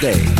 day.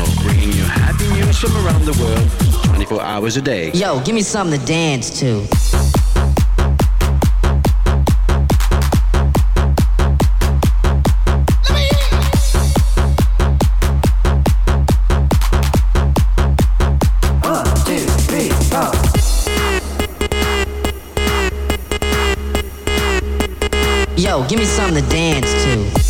HTVI. hours a day. Yo, give me something to dance to. Yo, give me something to dance to.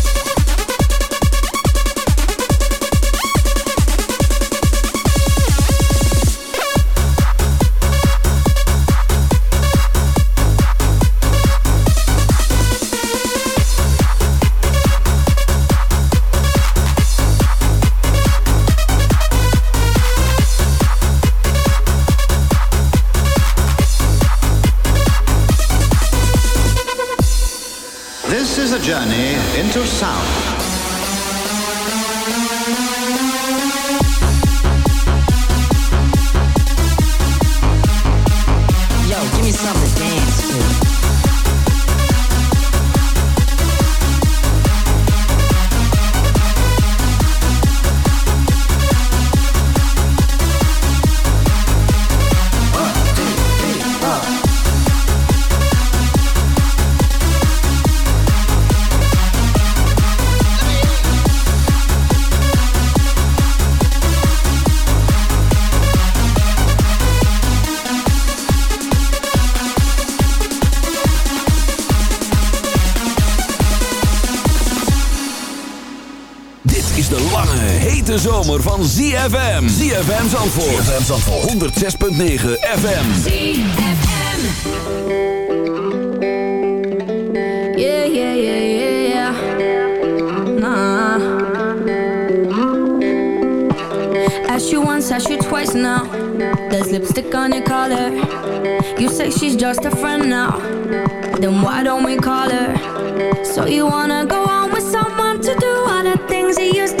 muchos. Van ZFM. ZFM Zandvoort. ZFM Zandvoort. 106.9 FM. ZFM. Yeah, yeah, yeah, yeah, yeah. Nah. Ask you once, ask you twice now. There's lipstick on your collar. You say she's just a friend now. Then why don't we call her? So you wanna go on with someone to do all the things he used to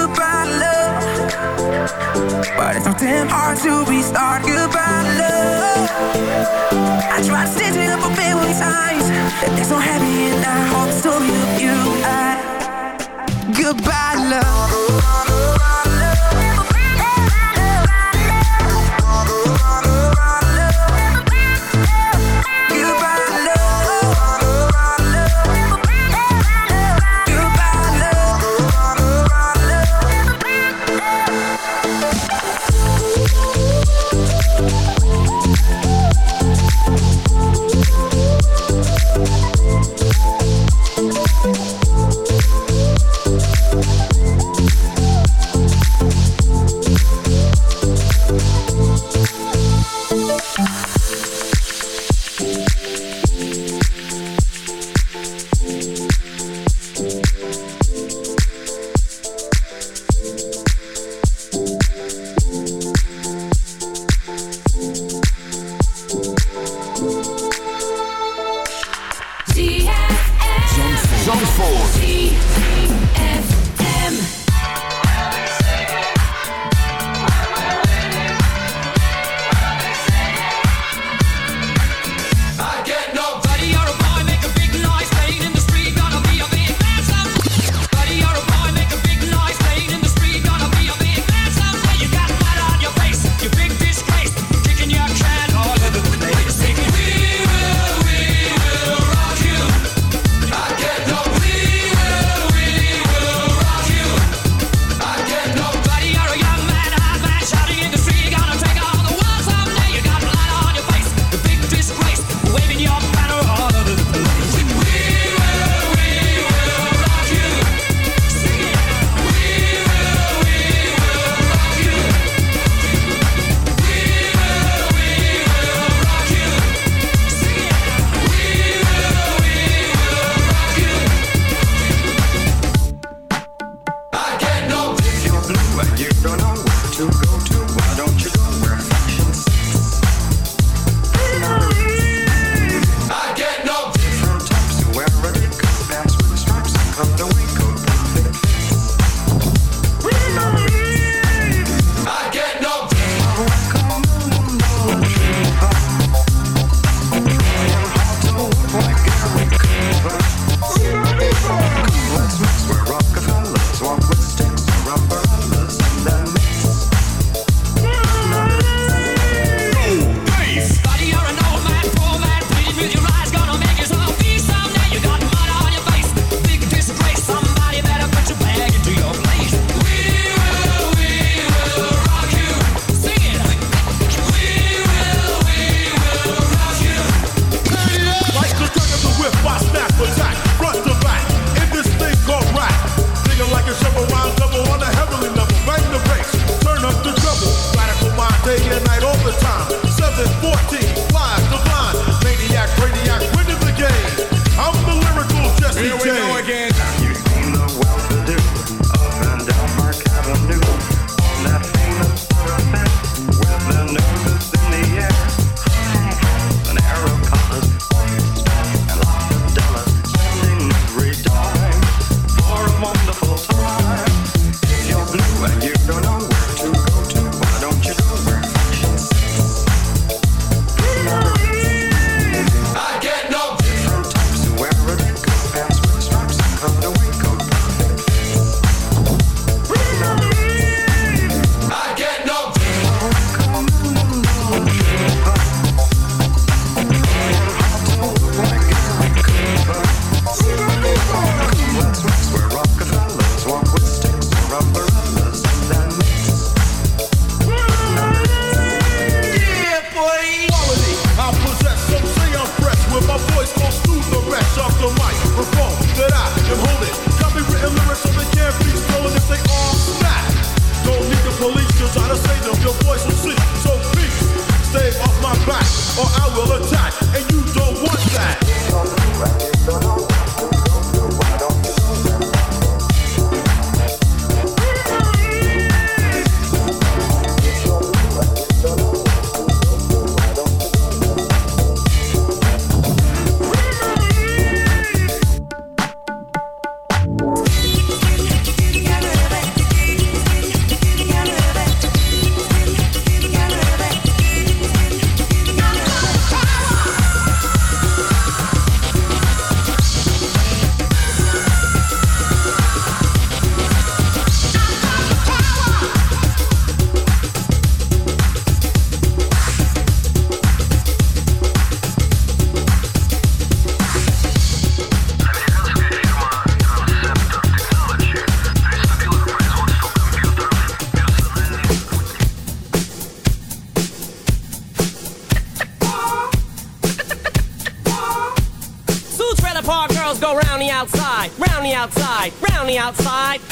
But it's so damn hard to restart goodbye, love. I tried stitching up a billion times. They're so happy and I hold the story of you. I, goodbye, love. Round the outside.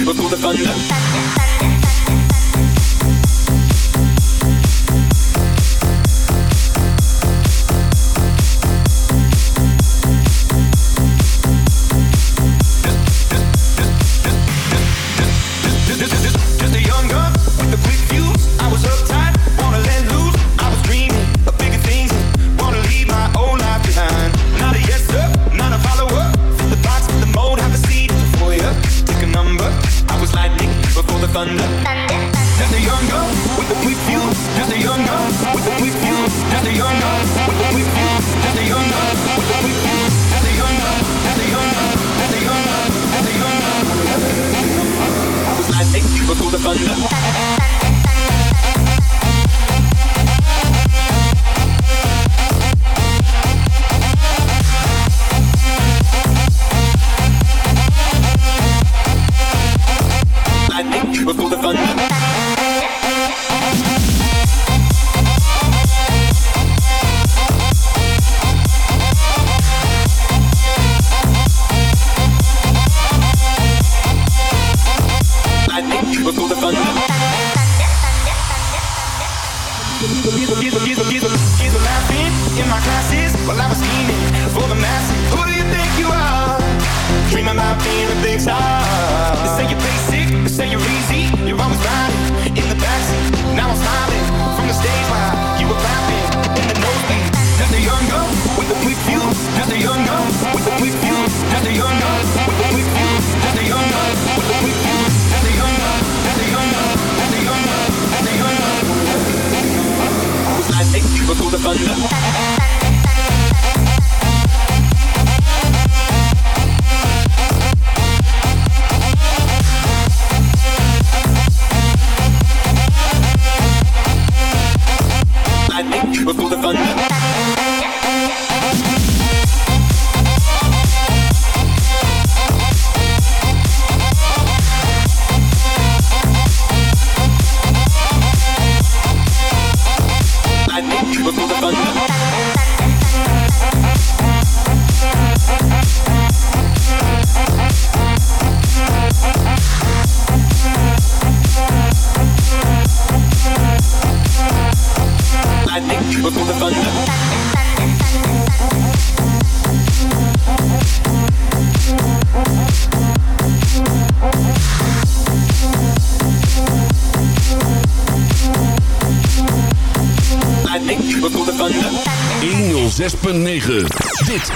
Lightning before the thunder. ZFM.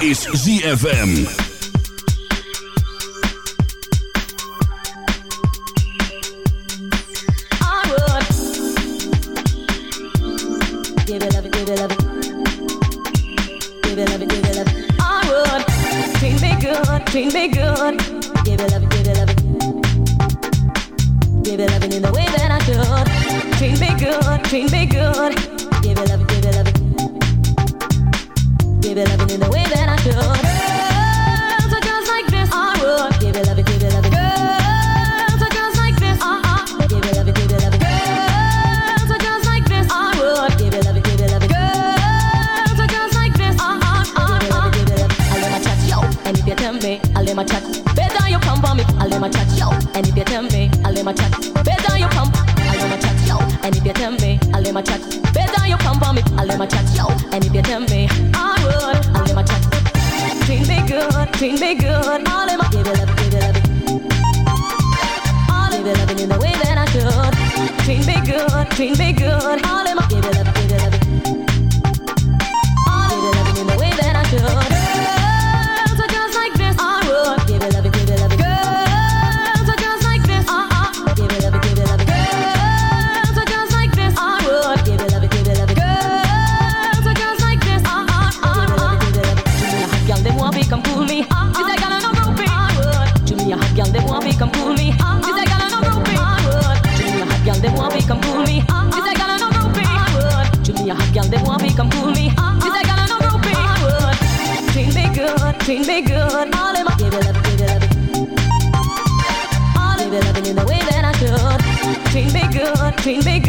is ZFM. tell me, I'll let my chat. Better you pump, I'll let my chat. Yo, and if you tell me, I'll let my chat. Better you pump on me, I'll let my chat. Yo, and if you tell me, I would, I'll let my chat. Treat me good, treat me good. All in my give it up, give it up. I'll give it up in the way that I should. Treat me good, treat me good. All in my give it up. between big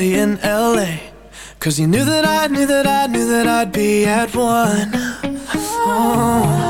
party in LA. Cause you knew that I knew that I knew that I'd be at one. Oh.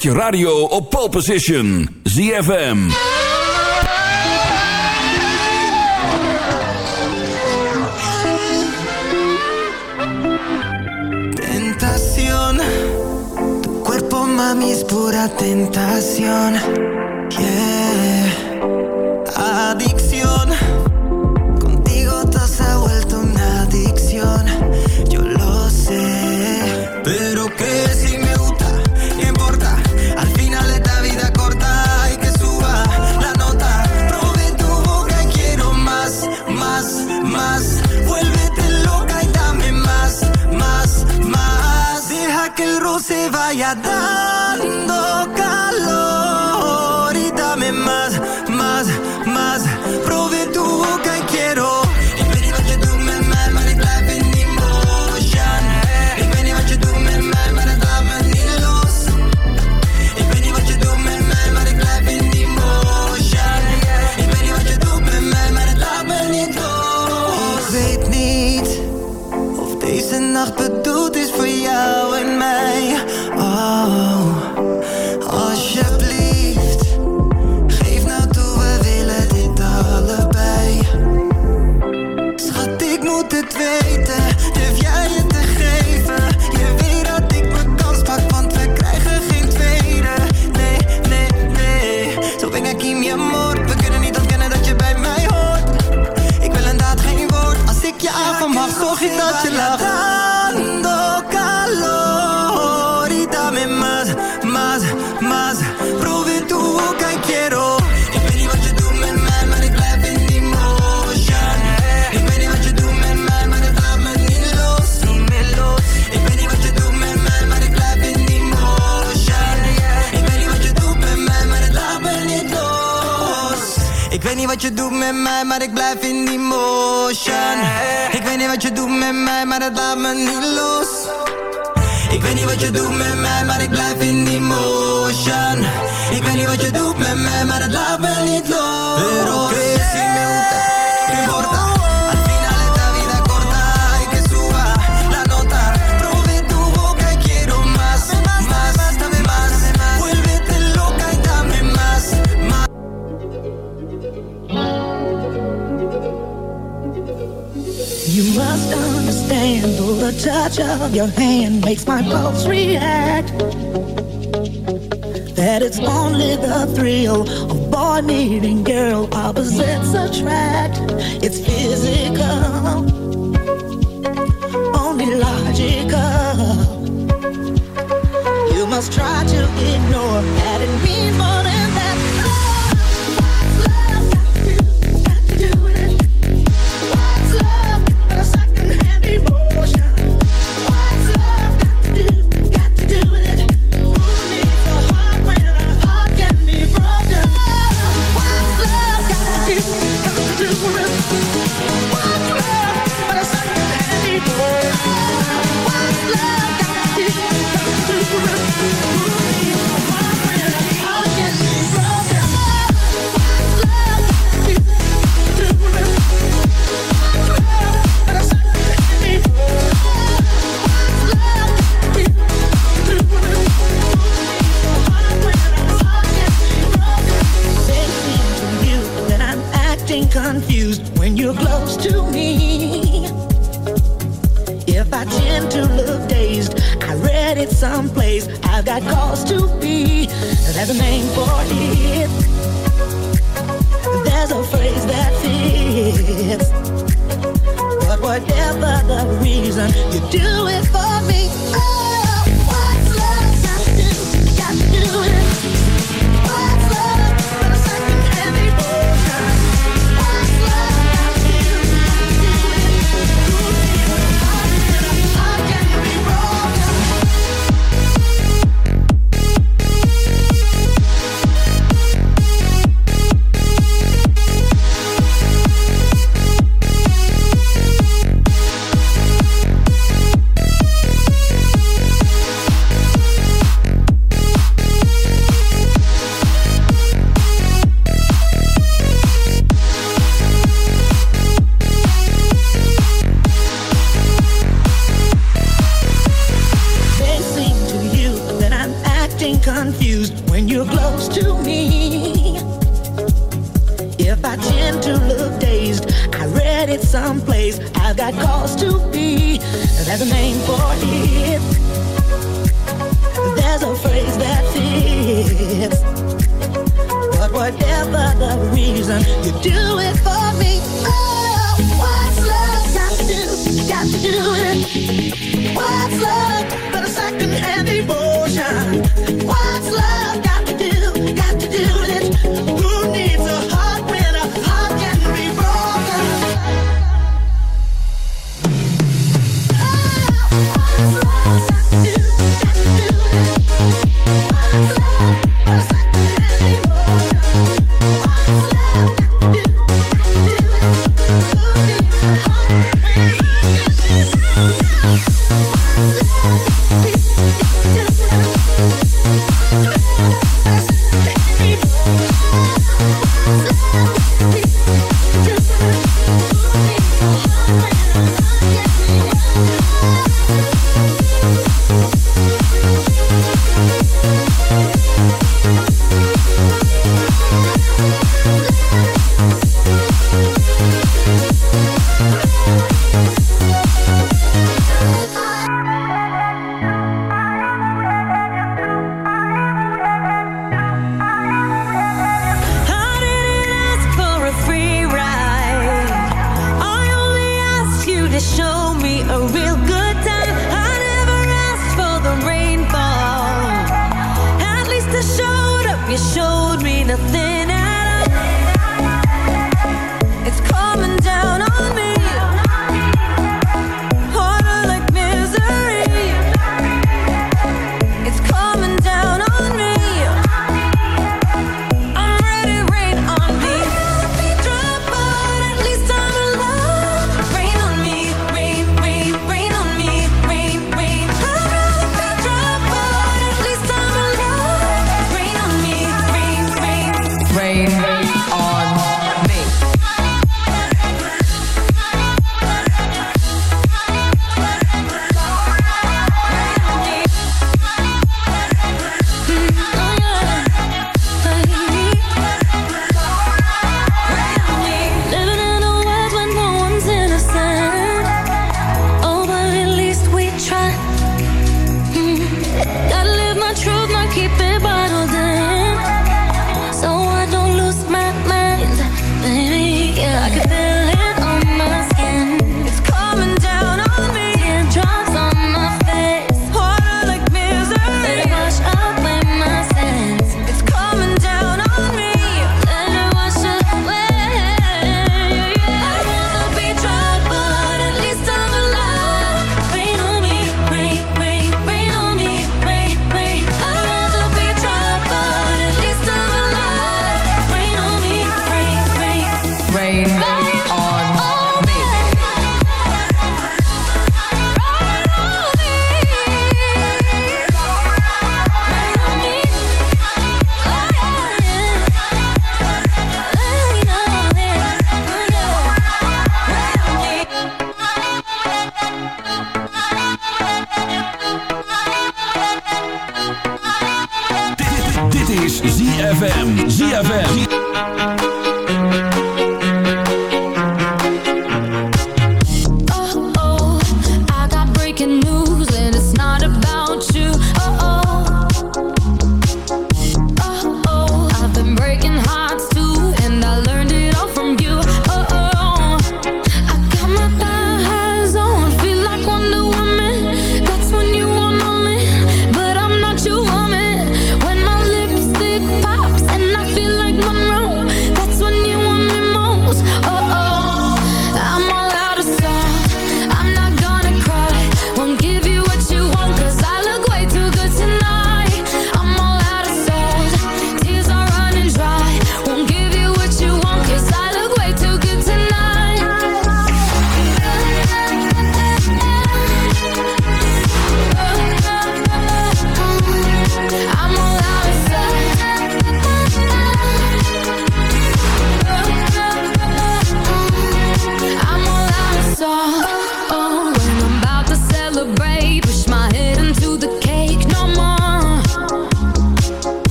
Zet je radio op pole position. ZFM. Tentación. Tu cuerpo, mami, es pura tentación. that I for needing girl opposites attract it's physical. Only logical. You must try to ignore that it means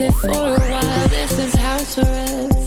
it for a while. This is house arrest.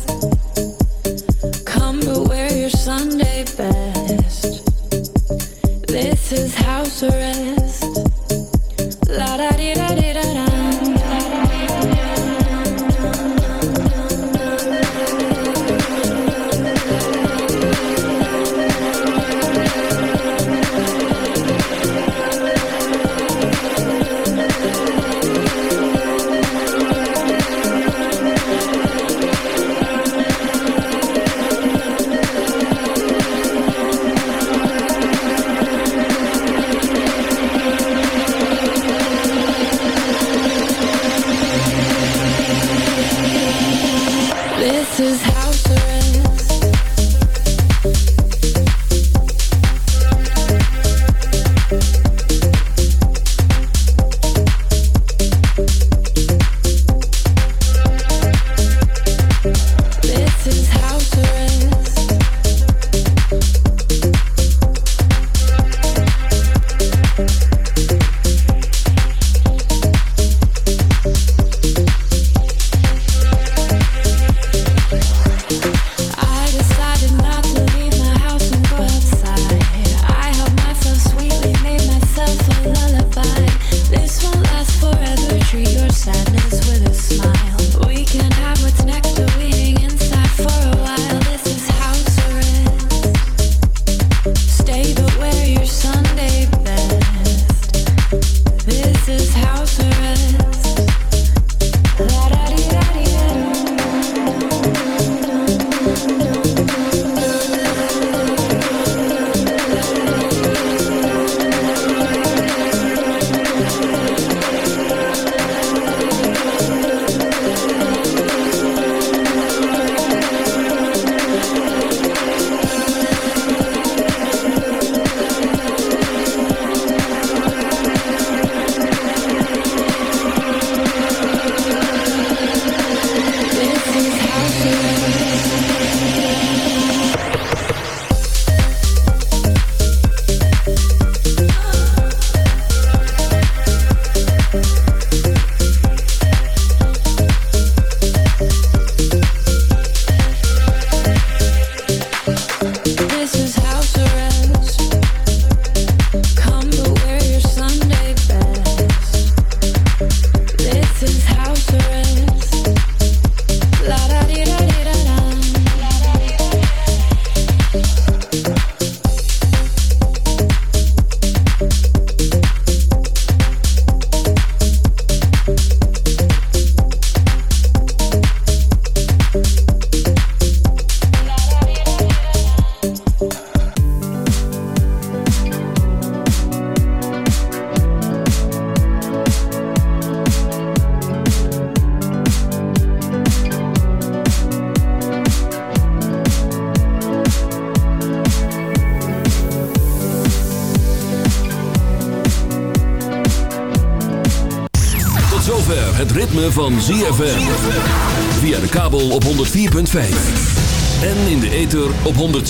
106.9.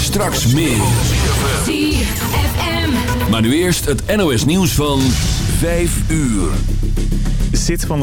Straks meer. Maar nu eerst het NOS nieuws van 5 uur. Zit van